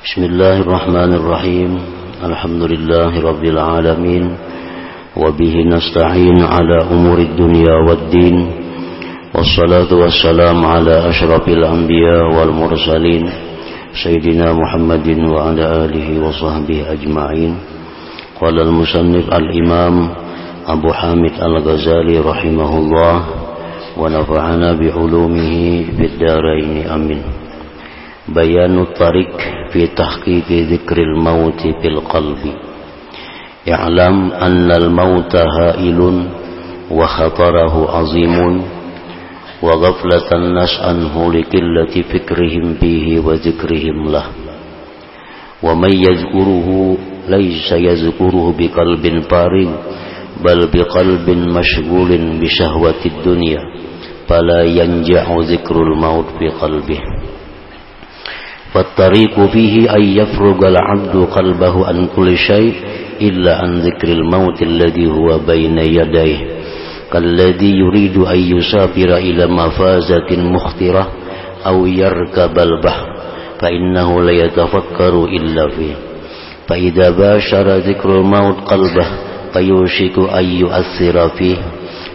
بسم الله الرحمن الرحيم. الحمد لله رب العالمين. وبه نستعين على أمور الدنيا والدين. والصلاة والسلام على أشرف الأنبياء والمرسلين سيدنا محمد وعلى آله وصحبه أجمعين. قال المصنف الإمام أبو حامد الغزالي رحمه الله ونفعنا بعلومه في الدارين. أمين. بيان الطريق في تحقيق ذكر الموت في القلب. اعلم أن الموت هائل وخطره عظيم وغفلة عنه لقلة فكرهم به وذكرهم له. ومن يذكره ليس يذكره بقلب فارغ بل بقلب مشغول بشهوة الدنيا فلا ينجع ذكر الموت في قلبه. فالطريق فيه أن يفرغ العبد قلبه عن كل شيء إلا عن ذكر الموت الذي هو بين يديه كالذي يريد أن يسافر إلى مفازة مخترة أو يركب البحر فإنه لا يتفكر إلا فيه. فإذا باشر ذكر الموت قلبه فيوشك أن يؤثر فيه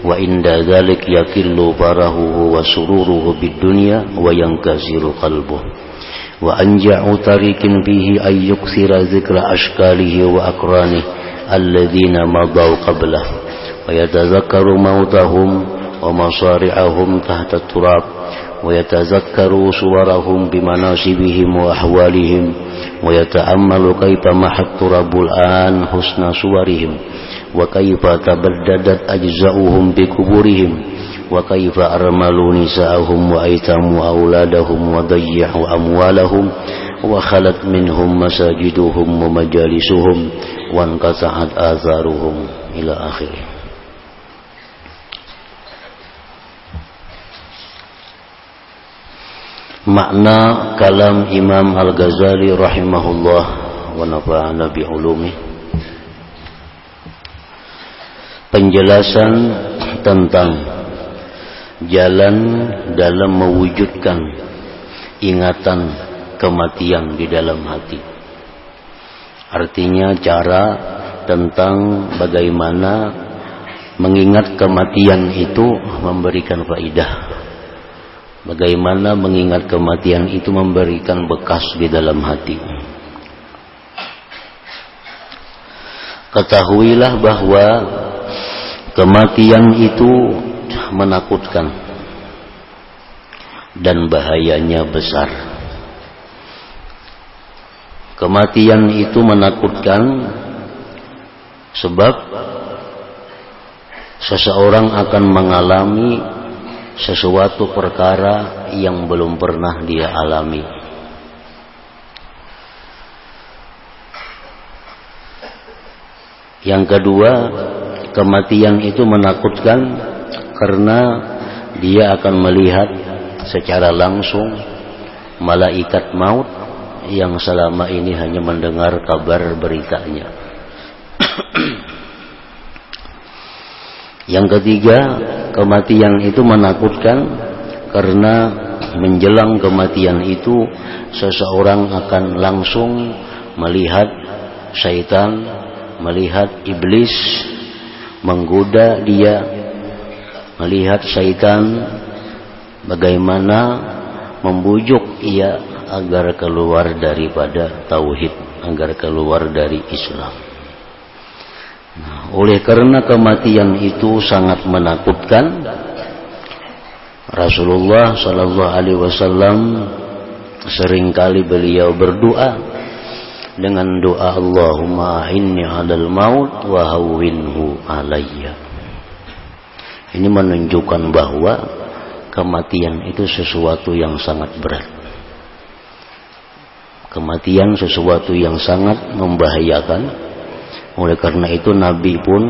وعند ذلك يكل فرحه وسروره بالدنيا وينكسر قلبه. وأنجع طريق فيه أن يكثر ذكر أشكاله وأقرانه الذين مضوا قبله ويتذكر موتهم ومصارعهم تحت التراب ويتذكر صورهم بمناسبهم وأحوالهم ويتأمل كيف محى التراب الآن حسن صورهم وكيف تبددت أجزاؤهم بكبورهم وكيف أرملوا نساءهم وأيتموا أولادهم وضيعوا أموالهم وخلت منهم مساجدهم ومجالسهم وانقطعت آثارهم إلى آخره makna kalam Imam Al-Ghazali rahimahullah wa nafa'ana bi ulumi penjelasan tentang jalan dalam mewujudkan ingatan kematian di dalam hati. Artinya cara tentang bagaimana mengingat kematian itu memberikan faidah. Bagaimana mengingat kematian itu memberikan bekas di dalam hati. Ketahuilah bahwa kematian itu menakutkan dan bahayanya besar. Kematian itu menakutkan sebab seseorang akan mengalami sesuatu perkara yang belum pernah dia alami. Yang kedua, kematian itu menakutkan karena dia akan melihat secara langsung malaikat maut yang selama ini hanya mendengar kabar beritanya. yang ketiga, kematian itu menakutkan karena menjelang kematian itu seseorang akan langsung melihat syaitan, melihat iblis menggoda dia melihat syaitan bagaimana membujuk ia agar keluar daripada tauhid, agar keluar dari Islam. Nah, oleh karena kematian itu sangat menakutkan, Rasulullah Shallallahu Alaihi Wasallam sering kali beliau berdoa dengan doa Allahumma inni alal maut wa hawwinhu alayya ini menunjukkan bahwa kematian itu sesuatu yang sangat berat. Kematian sesuatu yang sangat membahayakan. Oleh karena itu Nabi pun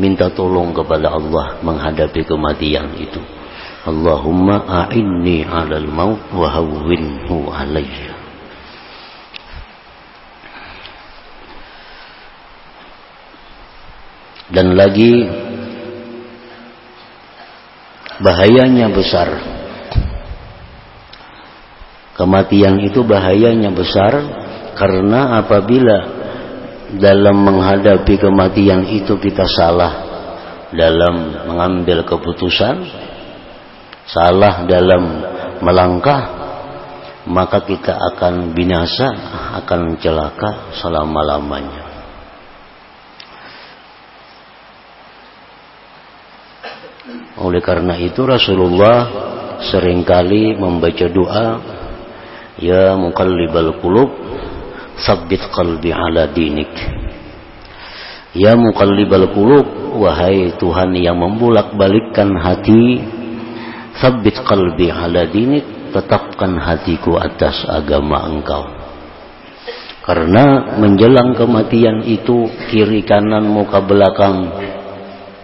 minta tolong kepada Allah menghadapi kematian itu. Allahumma a'inni 'alal maut wa hawwinhu 'alayya. Dan lagi bahayanya besar. Kematian itu bahayanya besar karena apabila dalam menghadapi kematian itu kita salah dalam mengambil keputusan salah dalam melangkah maka kita akan binasa, akan celaka selama-lamanya. Oleh karena itu Rasulullah sering kali membaca doa Ya muqallibal qulub sabbit qalbi ala dinik Ya muqallibal qulub wahai Tuhan yang membulak-balikkan hati sabbit qalbi ala dinik tetapkan hatiku atas agama engkau. Karena menjelang kematian itu kiri kanan muka belakang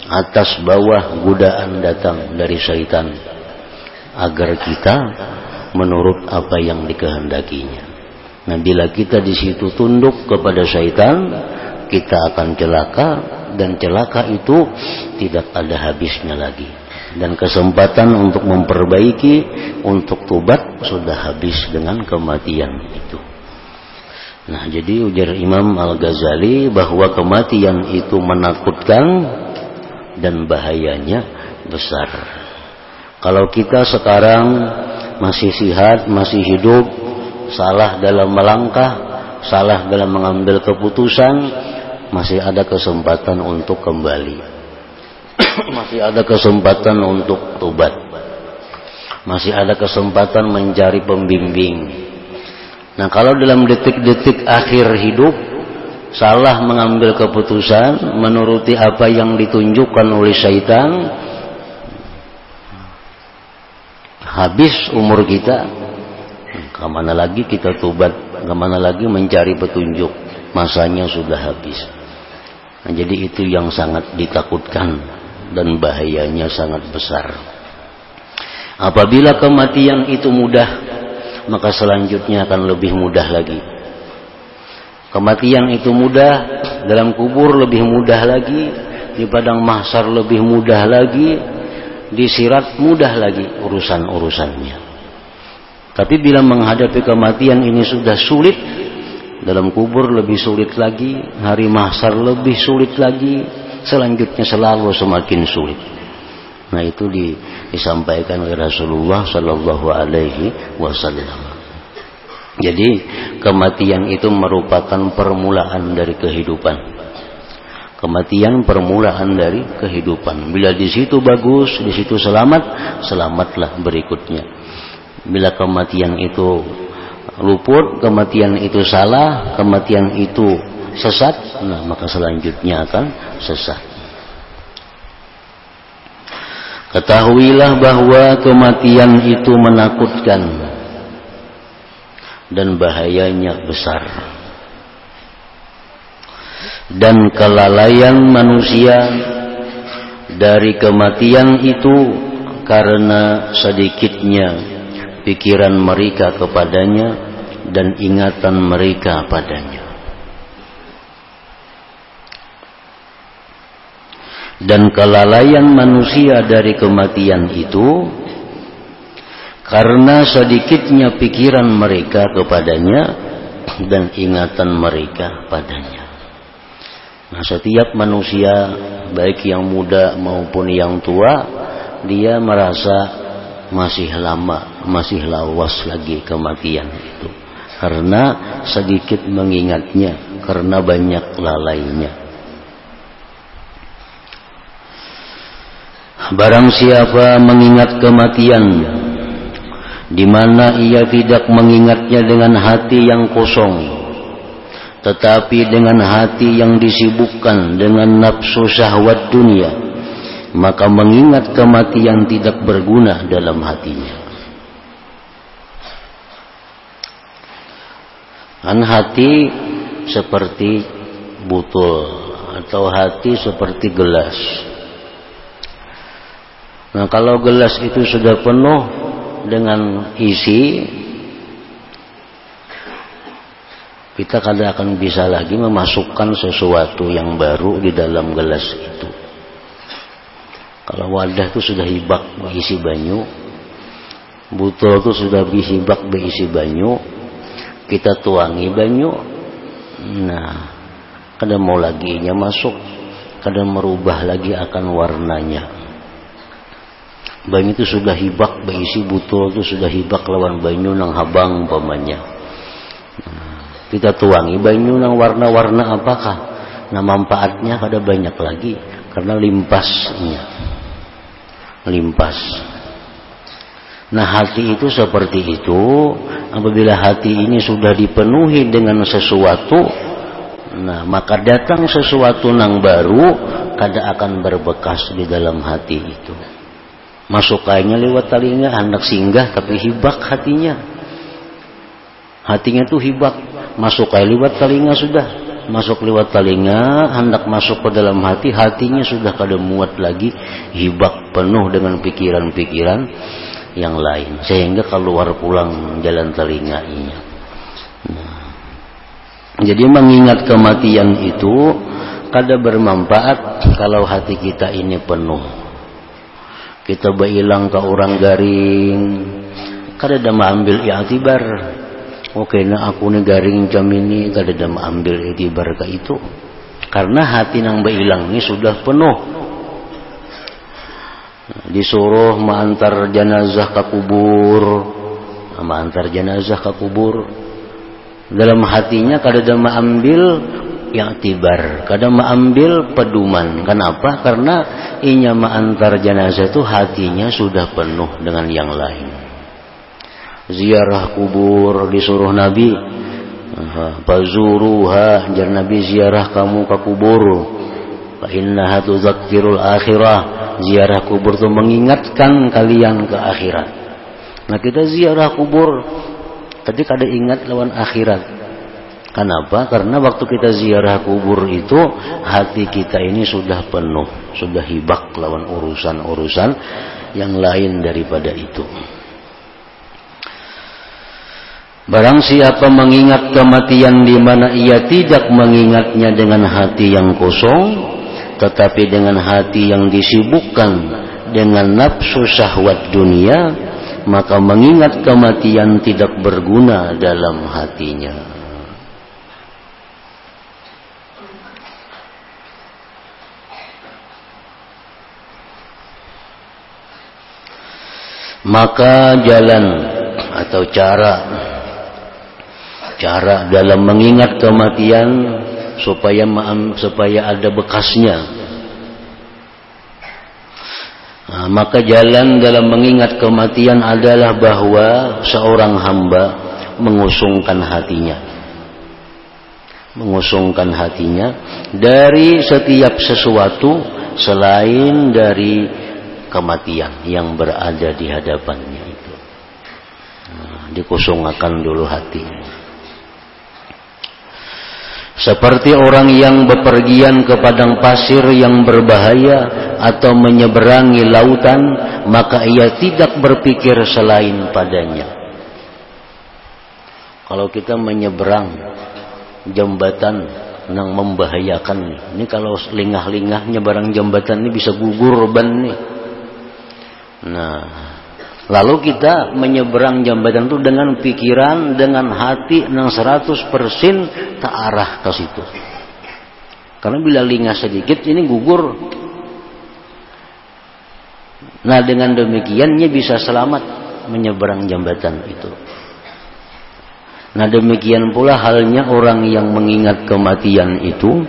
atas bawah godaan datang dari syaitan agar kita menurut apa yang dikehendakinya. Nah, bila kita di situ tunduk kepada syaitan, kita akan celaka dan celaka itu tidak ada habisnya lagi dan kesempatan untuk memperbaiki untuk tobat sudah habis dengan kematian itu. Nah, jadi ujar Imam Al-Ghazali bahwa kematian itu menakutkan dan bahayanya besar. Kalau kita sekarang masih sehat, masih hidup, salah dalam melangkah, salah dalam mengambil keputusan, masih ada kesempatan untuk kembali masih ada kesempatan untuk tobat. Masih ada kesempatan mencari pembimbing. Nah, kalau dalam detik-detik akhir hidup salah mengambil keputusan menuruti apa yang ditunjukkan oleh syaitan. Habis umur kita. Ke mana lagi kita tobat? Ke mana lagi mencari petunjuk? Masanya sudah habis. Nah, jadi itu yang sangat ditakutkan dan bahayanya sangat besar. Apabila kematian itu mudah, maka selanjutnya akan lebih mudah lagi. Kematian itu mudah, dalam kubur lebih mudah lagi, di padang mahsyar lebih mudah lagi, di sirat mudah lagi urusan-urusannya. Tapi bila menghadapi kematian ini sudah sulit, dalam kubur lebih sulit lagi, hari mahsyar lebih sulit lagi, selanjutnya selalu semakin sulit. Nah itu di, disampaikan oleh Rasulullah Shallallahu Alaihi Wasallam. Jadi kematian itu merupakan permulaan dari kehidupan. Kematian permulaan dari kehidupan. Bila di situ bagus, di situ selamat, selamatlah berikutnya. Bila kematian itu luput, kematian itu salah, kematian itu sesat, nah maka selanjutnya akan sesat. Ketahuilah bahwa kematian itu menakutkan dan bahayanya besar. Dan kelalaian manusia dari kematian itu karena sedikitnya pikiran mereka kepadanya dan ingatan mereka padanya. dan kelalaian manusia dari kematian itu karena sedikitnya pikiran mereka kepadanya dan ingatan mereka padanya. Nah, setiap manusia baik yang muda maupun yang tua dia merasa masih lama, masih lawas lagi kematian itu. Karena sedikit mengingatnya, karena banyak lalainya. Barang siapa mengingat kematian di mana ia tidak mengingatnya dengan hati yang kosong tetapi dengan hati yang disibukkan dengan nafsu syahwat dunia maka mengingat kematian tidak berguna dalam hatinya. Kan hati seperti botol atau hati seperti gelas. Nah kalau gelas itu sudah penuh dengan isi kita kadang akan bisa lagi memasukkan sesuatu yang baru di dalam gelas itu. Kalau wadah itu sudah hibak berisi banyu, botol itu sudah hibak berisi banyu, kita tuangi banyu, Nah, kadang mau lagi nya masuk, kadang merubah lagi akan warnanya. Banyu itu sudah hibak, si butul itu sudah hibak lawan banyu nang habang umpamanya. Nah, kita tuangi banyu nang warna-warna apakah? Nah manfaatnya ada banyak lagi karena limpasnya. Limpas. Nah hati itu seperti itu apabila hati ini sudah dipenuhi dengan sesuatu nah maka datang sesuatu nang baru kada akan berbekas di dalam hati itu masuk kayaknya lewat telinga hendak singgah tapi hibak hatinya. Hatinya tuh hibak. Masuk kayak lewat telinga sudah. Masuk lewat telinga hendak masuk ke dalam hati hatinya sudah kada muat lagi. Hibak penuh dengan pikiran-pikiran yang lain. Sehingga keluar pulang jalan telinganya nah, jadi mengingat kematian itu kada bermanfaat kalau hati kita ini penuh kita berhilang ke orang garing. Kada ada mengambil i'tibar. Oke nah aku nih garing jam ini kada ada mengambil i'tibar ke itu. Karena hati nang berhilang ini sudah penuh. Disuruh mengantar jenazah ke kubur. Mengantar jenazah ke kubur. Dalam hatinya kadang mengambil yang tibar. Kadang mengambil peduman. Kenapa? Karena inya mengantar jenazah itu hatinya sudah penuh dengan yang lain. Ziarah kubur disuruh nabi. Fazuruha jar nabi ziarah kamu ke kubur. Fa innaha akhirah. Ziarah kubur itu mengingatkan kalian ke akhirat. Nah kita ziarah kubur tadi kada ingat lawan akhirat. Kenapa? Karena waktu kita ziarah kubur itu hati kita ini sudah penuh, sudah hibak lawan urusan-urusan yang lain daripada itu. Barang siapa mengingat kematian di mana ia tidak mengingatnya dengan hati yang kosong, tetapi dengan hati yang disibukkan dengan nafsu syahwat dunia maka mengingat kematian tidak berguna dalam hatinya maka jalan atau cara cara dalam mengingat kematian supaya supaya ada bekasnya. Nah, maka jalan dalam mengingat kematian adalah bahwa seorang hamba mengusungkan hatinya. Mengusungkan hatinya dari setiap sesuatu selain dari kematian yang berada di hadapannya itu. Nah, dulu hatinya. Seperti orang yang bepergian ke padang pasir yang berbahaya atau menyeberangi lautan, maka ia tidak berpikir selain padanya. Kalau kita menyeberang jembatan yang membahayakan, ini kalau lingah-lingah nyeberang jembatan ini bisa gugur ban nih. Nah, Lalu kita menyeberang jembatan itu dengan pikiran, dengan hati yang 100% tak arah ke situ. Karena bila lingah sedikit ini gugur. Nah dengan demikiannya bisa selamat menyeberang jembatan itu. Nah demikian pula halnya orang yang mengingat kematian itu.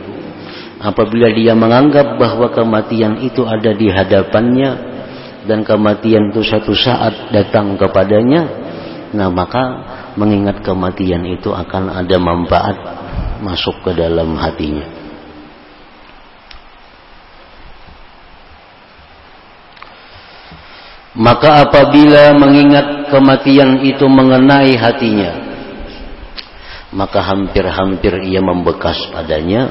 Apabila dia menganggap bahwa kematian itu ada di hadapannya dan kematian itu satu saat datang kepadanya nah maka mengingat kematian itu akan ada manfaat masuk ke dalam hatinya. Maka apabila mengingat kematian itu mengenai hatinya maka hampir-hampir ia membekas padanya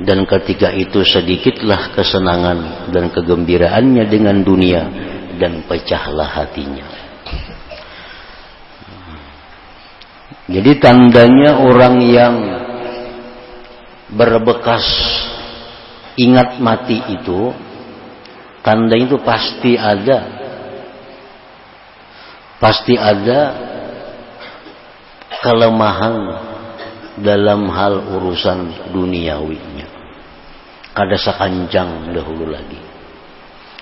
dan ketika itu sedikitlah kesenangan dan kegembiraannya dengan dunia dan pecahlah hatinya. Jadi tandanya orang yang berbekas ingat mati itu tanda itu pasti ada pasti ada kelemahan dalam hal urusan duniawinya. Kada sekanjang dahulu lagi.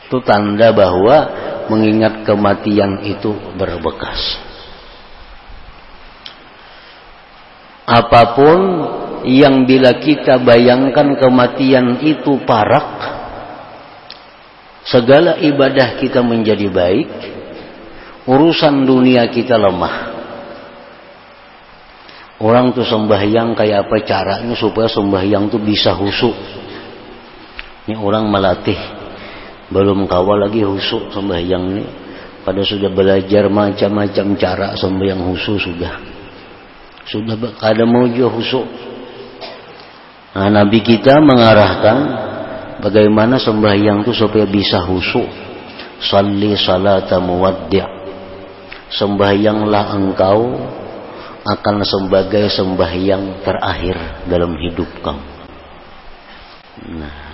Itu tanda bahwa mengingat kematian itu berbekas. Apa pun yang bila kita bayangkan kematian itu parak, segala ibadah kita menjadi baik, urusan dunia kita lemah. Orang tuh sembahyang kayak apa caranya supaya sembahyang tuh bisa husuk. Ini orang melatih belum kawal lagi husuk sembahyang ini. Pada sudah belajar macam-macam cara sembahyang husuk sudah. Sudah kada mau juga husuk. Nah, Nabi kita mengarahkan bagaimana sembahyang itu supaya bisa husuk. Salli salata muwaddi' Sembahyanglah engkau akan sebagai sembahyang terakhir dalam hidup kamu. Nah,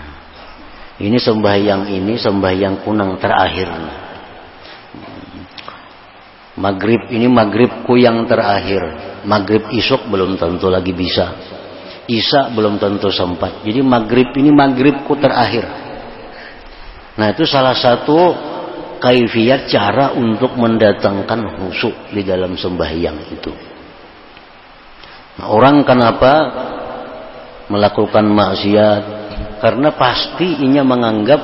ini sembahyang ini sembahyang kunang terakhir. Maghrib ini maghribku yang terakhir. Maghrib isuk belum tentu lagi bisa. Isa belum tentu sempat. Jadi maghrib ini maghribku terakhir. Nah itu salah satu kaifiat cara untuk mendatangkan husuk di dalam sembahyang itu. Nah, orang kenapa melakukan maksiat? Karena pasti inya menganggap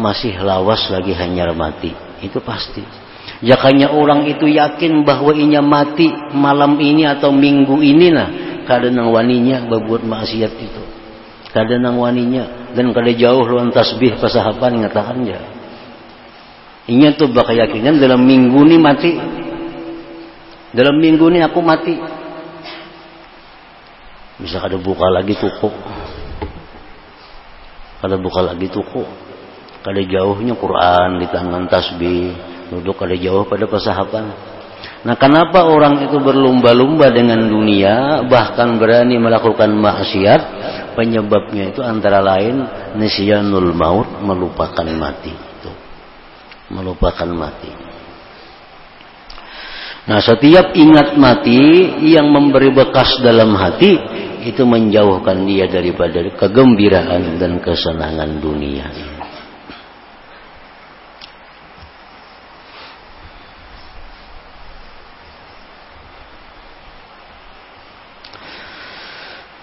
masih lawas lagi hanya mati. Itu pasti. Jakanya orang itu yakin bahwa inya mati malam ini atau minggu ini nah kadang waninya berbuat maksiat itu. Kadang waninya dan kada jauh luan tasbih pasahapan ngatakan ya. Inya tuh bakal yakinan dalam minggu ini mati. Dalam minggu ini aku mati bisa kada buka lagi tuku kada buka lagi tuku kada jauhnya Quran di tangan tasbih? Duduk kada jauh pada pesahapan nah kenapa orang itu berlumba-lumba dengan dunia bahkan berani melakukan maksiat? Penyebabnya itu antara lain nisyanul maut melupakan mati. Itu melupakan mati. Nah setiap ingat mati yang memberi bekas dalam hati itu menjauhkan dia daripada kegembiraan dan kesenangan dunia.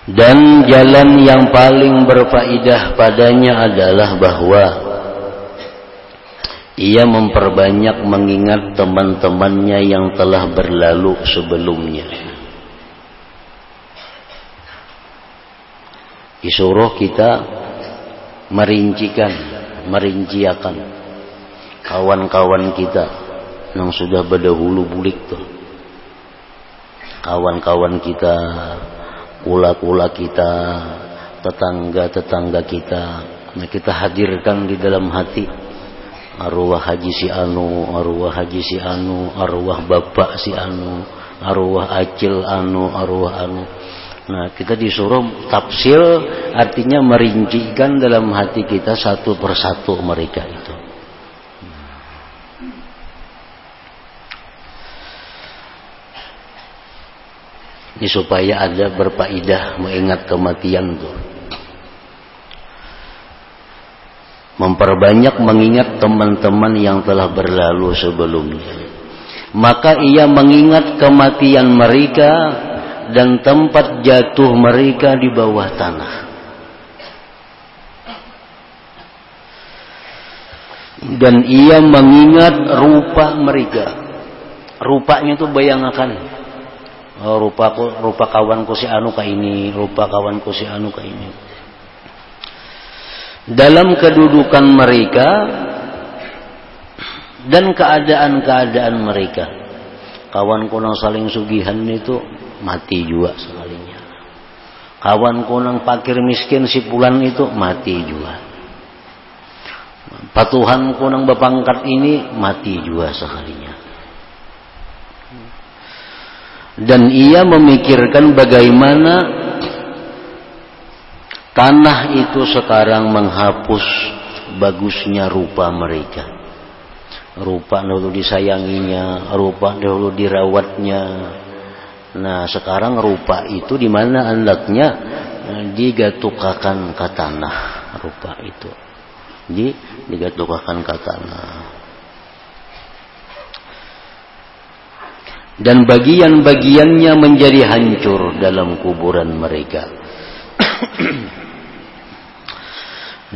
Dan jalan yang paling berfaedah padanya adalah bahwa ia memperbanyak mengingat teman-temannya yang telah berlalu sebelumnya. Disuruh kita merincikan, merinciakan kawan-kawan kita yang sudah berdahulu bulik tuh. Kawan-kawan kita, kula-kula kita, tetangga-tetangga kita, nah kita hadirkan di dalam hati arwah haji si anu, arwah haji si anu, arwah bapak si anu, arwah acil anu, arwah anu. Nah, kita disuruh tafsir artinya merincikan dalam hati kita satu persatu mereka itu. Ini supaya ada berpaidah mengingat kematian itu. Memperbanyak mengingat teman-teman yang telah berlalu sebelumnya. Maka ia mengingat kematian mereka dan tempat jatuh mereka di bawah tanah. Dan ia mengingat rupa mereka. Rupanya itu bayangkan. Oh, rupa rupa kawanku si anu ka ini, rupa kawanku si anu ka ini. Dalam kedudukan mereka dan keadaan-keadaan mereka. Kawan kunang saling sugihan itu mati juga sekalinya. Kawan kunang pakir miskin si pulan itu mati juga. Patuhan kunang bapangkat ini mati juga sekalinya. Dan ia memikirkan bagaimana tanah itu sekarang menghapus bagusnya rupa mereka. Rupa dahulu disayanginya, rupa dahulu dirawatnya, Nah sekarang rupa itu di mana anaknya digatukakan ke tanah rupa itu. Di digatukakan ke tanah. Dan bagian-bagiannya menjadi hancur dalam kuburan mereka.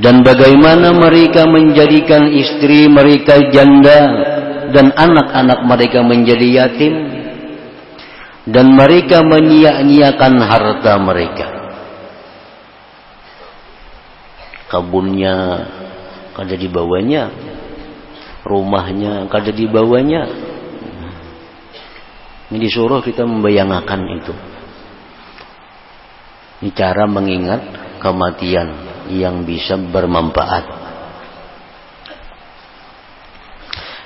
dan bagaimana mereka menjadikan istri mereka janda dan anak-anak mereka menjadi yatim dan mereka menyia-nyiakan harta mereka. Kabunnya kada dibawanya, rumahnya kada dibawanya. Ini disuruh kita membayangkan itu. Ini cara mengingat kematian yang bisa bermanfaat.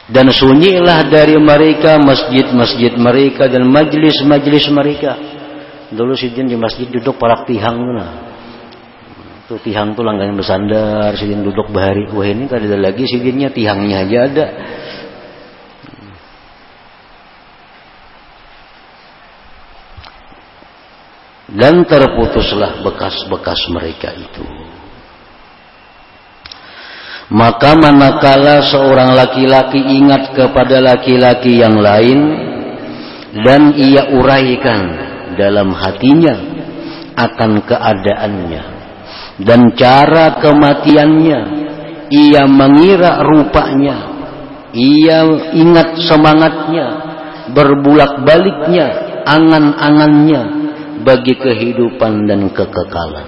Dan sunyilah dari mereka masjid-masjid mereka dan majlis-majlis mereka. Dulu sidin di masjid duduk parak tihang nah. Tuh tihang tuh langganan bersandar, sidin duduk bahari. Wah ini kada ada lagi sidinnya tihangnya aja ada. Dan terputuslah bekas-bekas mereka itu. Maka manakala seorang laki-laki ingat kepada laki-laki yang lain dan ia uraikan dalam hatinya akan keadaannya dan cara kematiannya, ia mengira rupanya, ia ingat semangatnya, berbulak-baliknya, angan-angannya bagi kehidupan dan kekekalan.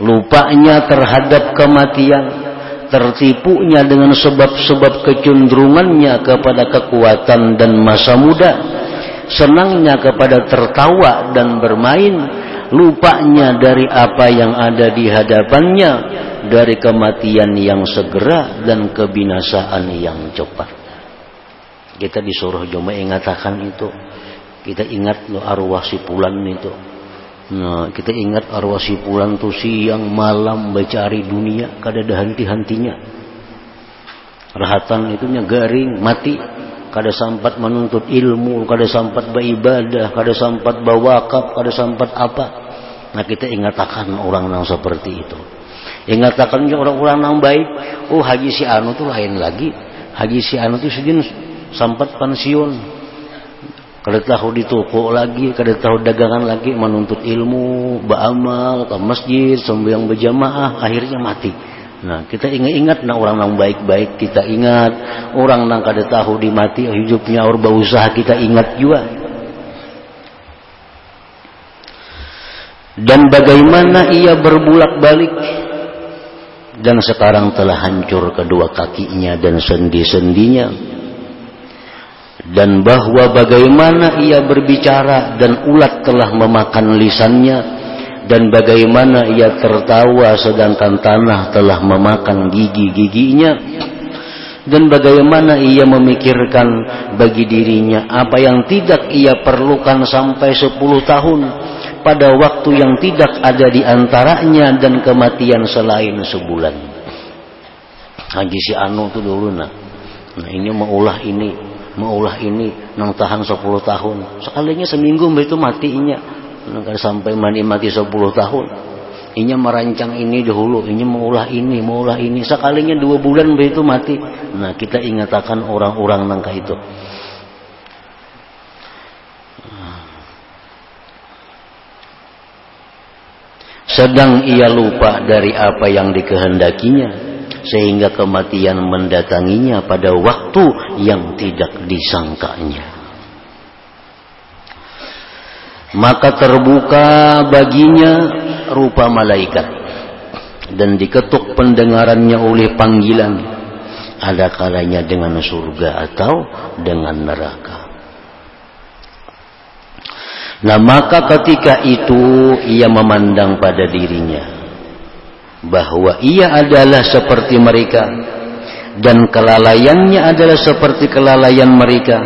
Lupanya terhadap kematian tertipunya dengan sebab-sebab kecenderungannya kepada kekuatan dan masa muda, senangnya kepada tertawa dan bermain, lupanya dari apa yang ada di hadapannya, dari kematian yang segera dan kebinasaan yang cepat. Kita disuruh cuma ingatakan itu. Kita ingat lo arwah si pulan itu Nah, kita ingat arwah si pulang tuh siang malam mencari dunia, kada ada henti-hentinya. Rahatan itunya garing, mati. Kada sempat menuntut ilmu, kada sempat beribadah, kada sempat bawakap, kada sempat apa. Nah kita ingatakan orang yang seperti itu. Ingatakan orang-orang yang baik. Oh haji si anu tuh lain lagi. Haji si anu tuh sedin sempat pensiun kada tahu di toko lagi, kada tahu dagangan lagi, menuntut ilmu, beramal, ke masjid, sembahyang berjamaah, akhirnya mati. Nah, kita ingat-ingat nah orang yang baik-baik kita ingat, orang yang kada tahu di mati hidupnya orang berusaha kita ingat juga. Dan bagaimana ia berbulak-balik dan sekarang telah hancur kedua kakinya dan sendi-sendinya dan bahwa bagaimana ia berbicara dan ulat telah memakan lisannya dan bagaimana ia tertawa sedangkan tanah telah memakan gigi-giginya dan bagaimana ia memikirkan bagi dirinya apa yang tidak ia perlukan sampai sepuluh tahun pada waktu yang tidak ada di antaranya dan kematian selain sebulan. Haji si Anu itu dulu nah. Nah ini maulah ini maulah ini nang tahan 10 tahun. Sekalinya seminggu itu matinya nang sampai mati mati 10 tahun. Inya merancang ini dahulu inya maulah ini maulah ini. Sekalinya dua bulan itu mati. Nah kita ingatakan orang-orang nangka itu. Sedang ia lupa dari apa yang dikehendakinya sehingga kematian mendatanginya pada waktu yang tidak disangkanya. Maka terbuka baginya rupa malaikat dan diketuk pendengarannya oleh panggilan ada kalanya dengan surga atau dengan neraka. Nah maka ketika itu ia memandang pada dirinya bahwa ia adalah seperti mereka dan kelalaiannya adalah seperti kelalaian mereka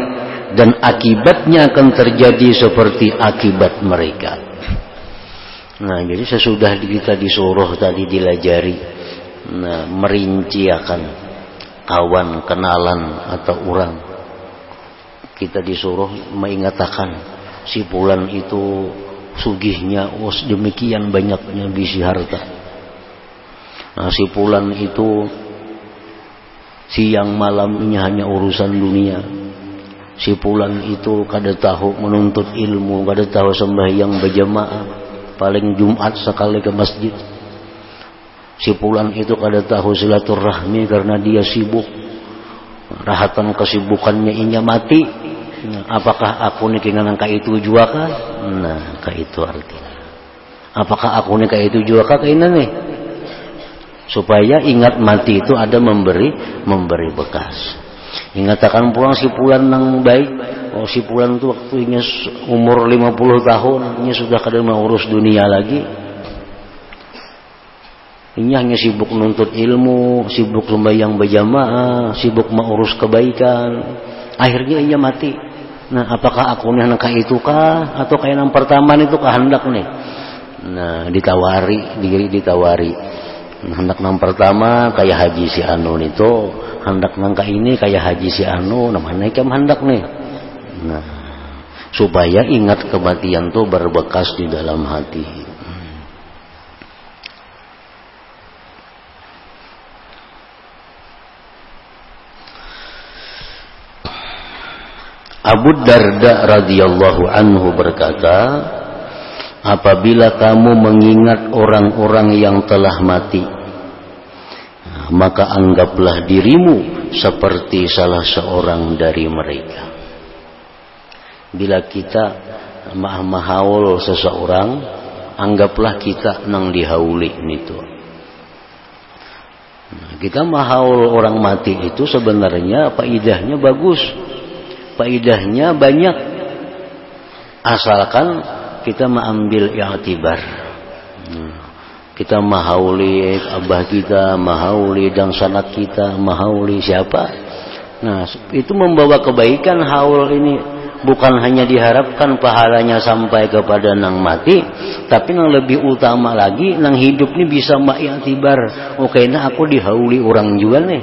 dan akibatnya akan terjadi seperti akibat mereka. Nah, jadi sesudah kita disuruh tadi dilajari nah, merinci akan kawan, kenalan atau orang kita disuruh mengatakan si pulan itu sugihnya oh demikian banyaknya bisi harta nah si pulan itu siang malamnya hanya urusan dunia. Si pulan itu kada tahu menuntut ilmu kada tahu sembahyang berjamaah paling Jumat sekali ke masjid. Si pulan itu kada tahu silaturahmi karena dia sibuk. Rahatan kesibukannya inya mati. Apakah aku nih kingan ka itu jua kan nah ka itu artinya. Apakah aku nih ka itu jua ka kainan nih supaya ingat mati itu ada memberi memberi bekas ingatakan pulang si pulan nang baik oh si pulan itu waktunya umur 50 tahun ini sudah kada mau urus dunia lagi ini hanya sibuk menuntut ilmu, sibuk sembahyang berjamaah, sibuk mengurus kebaikan. Akhirnya ia mati. Nah, apakah aku anak itu kah atau kayak yang pertama itu kehendak nih? Nah, ditawari, diri ditawari. Hendak yang pertama kayak haji si anu itu, hendak nangka ini kayak haji si anu, namanya kam hendak nih. Nah, supaya ingat kematian tuh berbekas di dalam hati. Abu Darda radhiyallahu anhu berkata, apabila kamu mengingat orang-orang yang telah mati, maka anggaplah dirimu seperti salah seorang dari mereka. Bila kita mah-mahaul seseorang, anggaplah kita nang dihauli itu. Nah, kita mahaul orang mati itu sebenarnya apa idahnya bagus faidahnya banyak asalkan kita mengambil i'tibar. Hmm. kita mahauli abah kita mahauli dan sanat kita mahauli siapa? Nah itu membawa kebaikan haul ini. Bukan hanya diharapkan pahalanya sampai kepada nang mati tapi yang lebih utama lagi nang hidup ini bisa ma'iktibar oke oh, nah aku dihauli orang juga nih.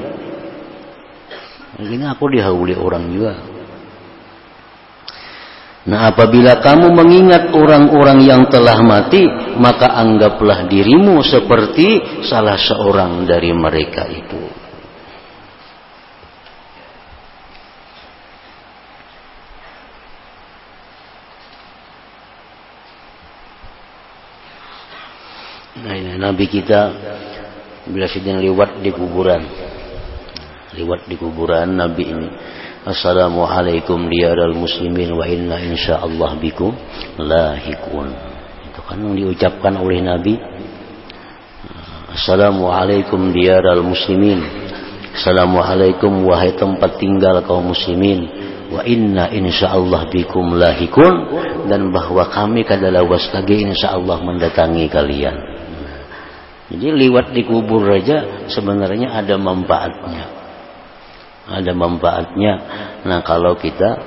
Ini aku dihauli orang juga Nah apabila kamu mengingat orang-orang yang telah mati, maka anggaplah dirimu seperti salah seorang dari mereka itu. Nah, ini Nabi kita bila sedang lewat di kuburan, lewat di kuburan Nabi ini Assalamualaikum diaral muslimin wa inna insyaallah bikum lahikun. Itu kan yang diucapkan oleh Nabi. Assalamualaikum diaral muslimin. Assalamualaikum wahai tempat tinggal kaum muslimin. Wa inna insyaallah bikum lahikun dan bahwa kami kadalah was lagi insyaallah mendatangi kalian. Jadi lewat di kubur saja sebenarnya ada manfaatnya ada manfaatnya nah kalau kita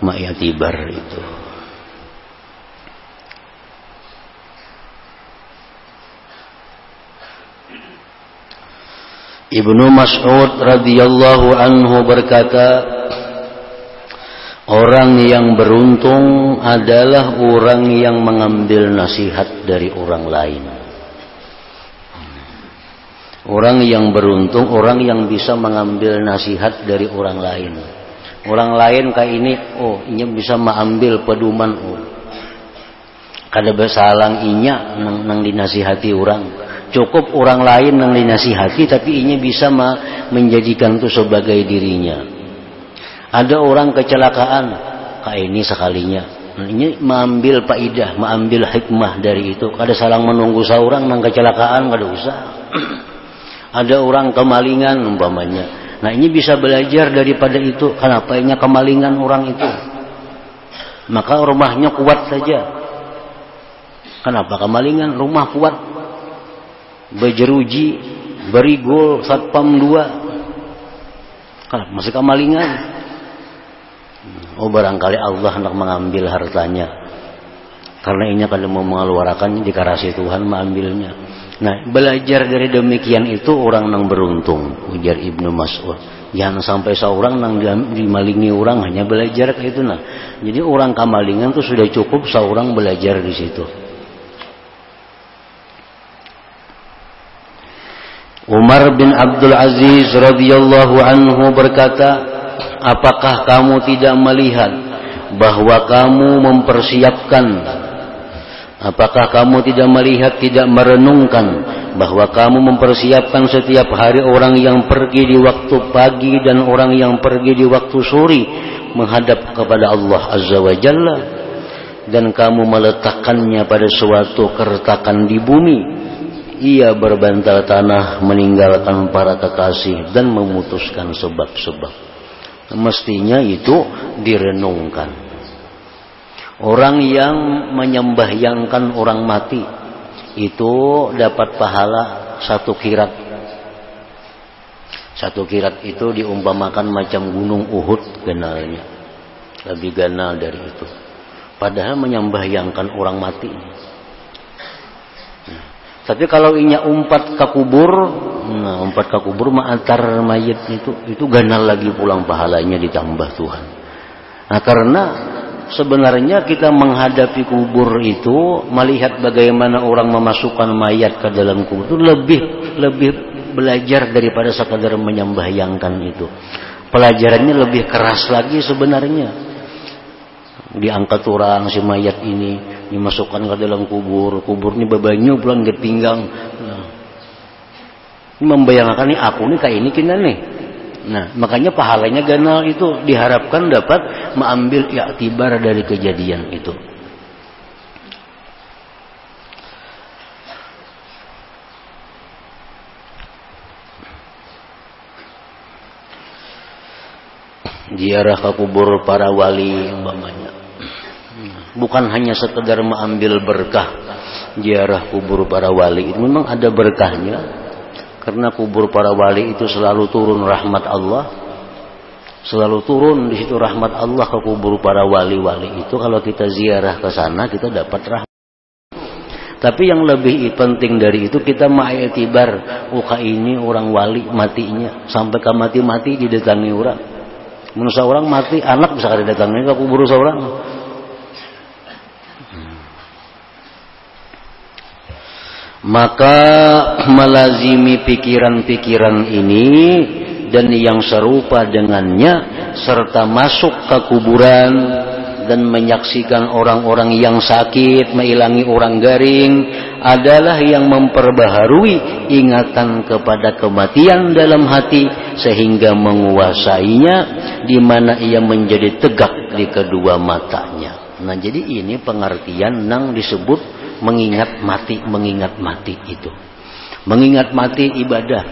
ma'yatibar itu Ibnu Mas'ud radhiyallahu anhu berkata Orang yang beruntung adalah orang yang mengambil nasihat dari orang lain. Orang yang beruntung, orang yang bisa mengambil nasihat dari orang lain. Orang lain kayak ini, oh ini bisa mengambil pedoman. Oh. Kada bersalang inya nang, nang dinasihati orang. Cukup orang lain nang dinasihati, tapi ini bisa ma, menjadikan itu sebagai dirinya. Ada orang kecelakaan, kayak ini sekalinya. Ini mengambil faidah, mengambil hikmah dari itu. Kada salang menunggu seorang nang kecelakaan, kada usah. ada orang kemalingan umpamanya. Nah ini bisa belajar daripada itu. Kenapa ini kemalingan orang itu? Maka rumahnya kuat saja. Kenapa kemalingan? Rumah kuat. Berjeruji, berigol, satpam dua. Kenapa masih kemalingan? Oh barangkali Allah hendak mengambil hartanya. Karena ini kalau mau mengeluarkannya dikarasi Tuhan mengambilnya. Nah, belajar dari demikian itu orang nang beruntung, ujar Ibnu Mas'ud. Jangan sampai seorang nang dimalingi orang hanya belajar kayak itu nah. Jadi orang kamalingan tuh sudah cukup seorang belajar di situ. Umar bin Abdul Aziz radhiyallahu anhu berkata, "Apakah kamu tidak melihat bahwa kamu mempersiapkan Apakah kamu tidak melihat, tidak merenungkan bahwa kamu mempersiapkan setiap hari orang yang pergi di waktu pagi dan orang yang pergi di waktu sore menghadap kepada Allah Azza wa Jalla dan kamu meletakkannya pada suatu keretakan di bumi ia berbantal tanah meninggalkan para kekasih dan memutuskan sebab-sebab. Mestinya itu direnungkan. Orang yang menyembahyangkan orang mati itu dapat pahala satu kirat. Satu kirat itu diumpamakan macam gunung Uhud ganalnya. Lebih ganal dari itu. Padahal menyembahyangkan orang mati. Tapi kalau inya umpat ke kubur, nah umpat ke kubur mah antar mayat itu itu ganal lagi pulang pahalanya ditambah Tuhan. Nah karena sebenarnya kita menghadapi kubur itu melihat bagaimana orang memasukkan mayat ke dalam kubur itu lebih lebih belajar daripada sekadar menyembahyangkan itu. Pelajarannya lebih keras lagi sebenarnya diangkat orang si mayat ini dimasukkan ke dalam kubur kubur ini bebanyu pulang ke pinggang nah. ini membayangkan nih aku nih kayak ini kina nih nah makanya pahalanya ganal itu diharapkan dapat mengambil iktibar dari kejadian itu. Ziarah ke kubur para wali umpamanya. Bukan hanya sekedar mengambil berkah ziarah kubur para wali itu memang ada berkahnya karena kubur para wali itu selalu turun rahmat Allah. Selalu turun di situ rahmat Allah ke kubur para wali-wali itu. Kalau kita ziarah ke sana kita dapat rahmat. Tapi yang lebih penting dari itu kita mengiktibar uka ini orang wali matinya. Sampai ke mati-mati didatangi orang. Menurut orang mati anak bisa didatangi ke kubur seorang maka melazimi pikiran-pikiran ini dan yang serupa dengannya serta masuk ke kuburan dan menyaksikan orang-orang yang sakit, mengilangi orang garing adalah yang memperbaharui ingatan kepada kematian dalam hati sehingga menguasainya di mana ia menjadi tegak di kedua matanya. Nah, jadi ini pengertian nang disebut mengingat mati, mengingat mati itu. Mengingat mati ibadah.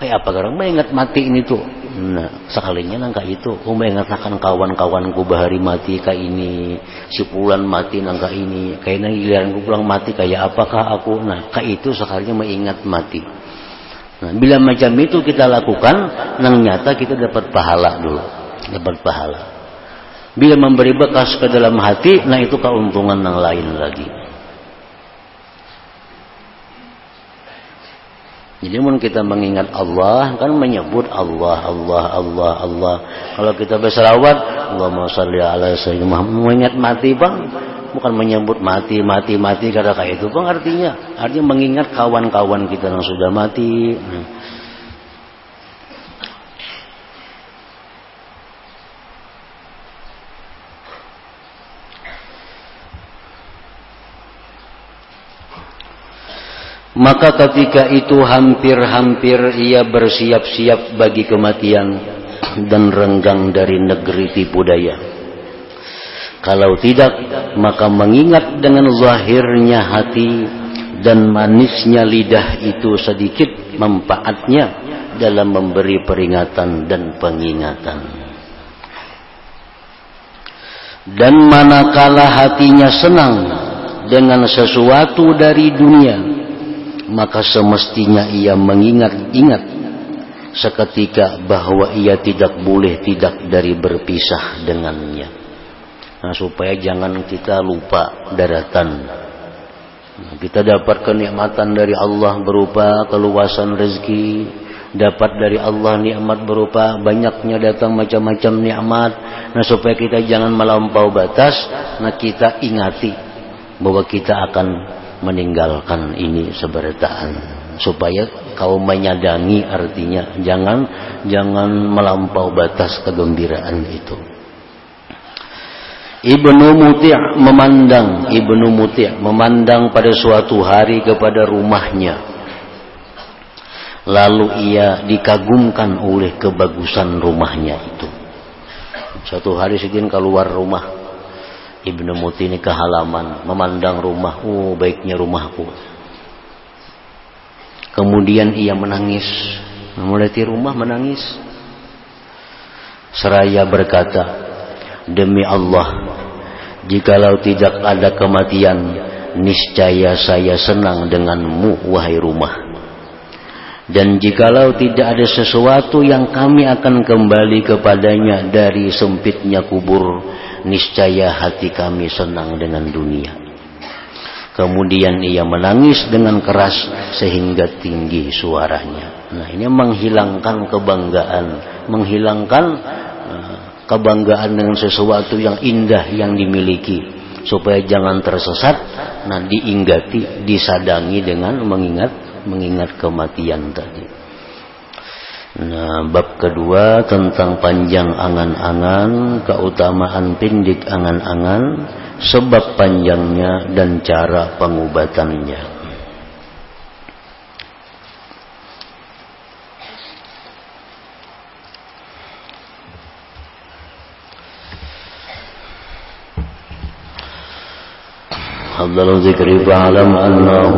Kayak apa orang mengingat mati ini tuh. Nah, sekalinya nangka itu. Oh, mengingatkan kawan-kawanku bahari mati kayak ini. Si pulan mati nangka ini. Kayaknya giliranku pulang mati kayak apakah aku. Nah, kayak itu sekalinya mengingat mati. Nah, bila macam itu kita lakukan, nang nyata kita dapat pahala dulu. Dapat pahala. Bila memberi bekas ke dalam hati, nah itu keuntungan yang lain lagi. Jadi mun kita mengingat Allah kan menyebut Allah, Allah, Allah, Allah. Kalau kita berselawat, Allahumma sholli ala sayyidina. Mengingat mati bang, bukan menyebut mati, mati, mati kata kayak itu bang artinya. Artinya mengingat kawan-kawan kita yang sudah mati. Hmm. Maka ketika itu hampir-hampir ia bersiap-siap bagi kematian dan renggang dari negeri tipu daya. Kalau tidak, maka mengingat dengan zahirnya hati dan manisnya lidah itu sedikit manfaatnya dalam memberi peringatan dan pengingatan. Dan manakala hatinya senang dengan sesuatu dari dunia, maka semestinya ia mengingat-ingat seketika bahwa ia tidak boleh tidak dari berpisah dengannya. Nah, supaya jangan kita lupa daratan. Nah, kita dapat kenikmatan dari Allah berupa keluasan rezeki, dapat dari Allah nikmat berupa banyaknya datang macam-macam nikmat. Nah, supaya kita jangan melampau batas, nah kita ingati bahwa kita akan meninggalkan ini seberataan supaya kau menyadangi artinya jangan jangan melampau batas kegembiraan itu. Ibnu Muti' memandang Ibnu Muti' memandang pada suatu hari kepada rumahnya. Lalu ia dikagumkan oleh kebagusan rumahnya itu. Suatu hari sedin keluar rumah Ibnu Muti ini ke halaman memandang rumah oh baiknya rumahku Kemudian ia menangis. Di rumah menangis. Seraya berkata, Demi Allah, jikalau tidak ada kematian, niscaya saya senang denganmu, wahai rumah. Dan jikalau tidak ada sesuatu yang kami akan kembali kepadanya dari sempitnya kubur, niscaya hati kami senang dengan dunia. Kemudian ia menangis dengan keras sehingga tinggi suaranya. Nah ini menghilangkan kebanggaan, menghilangkan uh, kebanggaan dengan sesuatu yang indah yang dimiliki supaya jangan tersesat. Nah diinggati, disadangi dengan mengingat mengingat kematian tadi. Nah, bab kedua tentang panjang angan-angan, keutamaan pindik angan-angan, sebab panjangnya dan cara pengobatannya. أفضل الذكر فاعلم أنه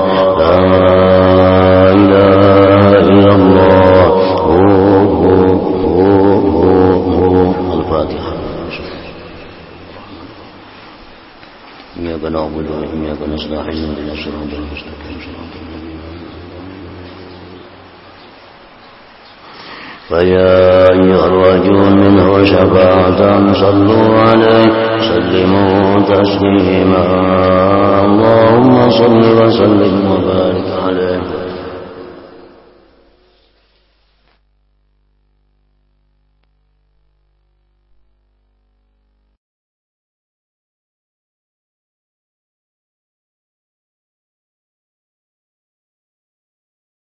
فيا أيها الرجل منه شفاعة صلوا عليه سلموا تسليما. اللهم صل وسلم وبارك عليه.